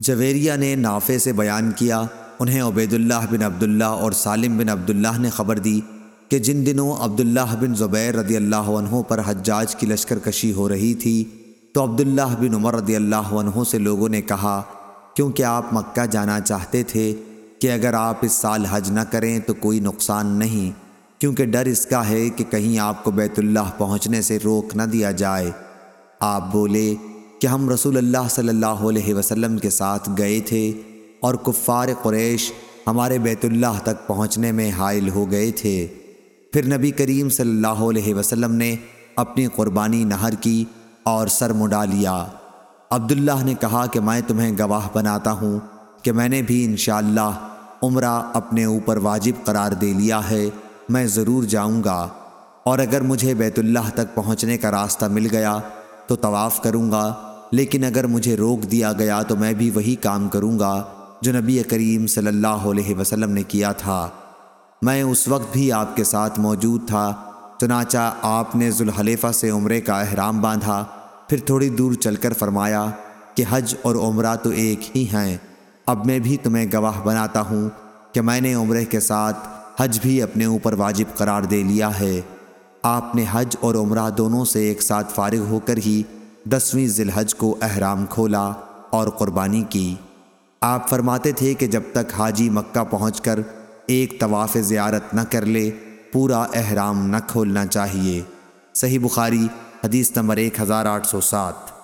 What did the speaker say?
جویریہ نے نافع سے بیان کیا، انہیں عبید اللہ بن عبداللہ اور سالم بن عبداللہ نے خبر دی کہ جن دنوں عبداللہ بن زبیر رضی اللہ عنہ پر حجاج کی لشکر کشی ہو رہی تھی، تو عبداللہ بن عمر رضی اللہ عنہ سے لوگوں نے کہا، کیونکہ آپ مکہ جانا چاہتے تھے کہ اگر آپ اس سال حج نہ کریں تو کوئی نقصان نہیں، کیونکہ ڈر اس کا ہے کہ کہیں آپ کو بیت اللہ پہنچنے سے روک نہ دیا جائے۔ آپ بولے کہ ہم رسول اللہ صلی اللہ علیہ وسلم کے ساتھ گئے تھے اور کفار قریش ہمارے بیت اللہ تک پہنچنے میں حائل ہو گئے تھے۔ پھر نبی کریم صلی اللہ علیہ وسلم نے اپنی قربانی نہر کی اور سر مڈا لیا۔ عبداللہ نے کہا کہ میں تمہیں گواہ بناتا ہوں کہ میں نے بھی انشاءاللہ عمرہ اپنے اوپر واجب قرار دے لیا ہے، میں ضرور جاؤں گا۔ اور اگر مجھے بیت اللہ تک پہنچنے کا راستہ مل گیا تو طواف کروں گا۔ لیکن اگر مجھے روک دیا گیا تو میں بھی وہی کام کروں گا جو نبی کریم صلی اللہ علیہ وسلم نے کیا تھا۔ میں اس وقت بھی آپ کے ساتھ موجود تھا، چنانچہ آپ نے ذوالحلیفہ سے عمرے کا احرام باندھا۔ پھر تھوڑی دور چل کر فرمایا کہ حج اور عمرہ تو ایک ہی ہیں۔ اب میں بھی تمہیں گواہ بناتا ہوں کہ میں نے عمرے کے ساتھ حج بھی اپنے اوپر واجب قرار دے لیا ہے۔ آپ نے حج اور عمرہ دونوں سے ایک ساتھ فارغ ہو کر ہی دسویں ذی الحج کو احرام کھولا اور قربانی کی۔ آپ فرماتے تھے کہ جب تک حاجی مکہ پہنچ کر ایک کر زیارت نہ کر لے، پورا احرام کھولا اور قربانی کی آپ فرماتے تھے کہ جب تک حاجی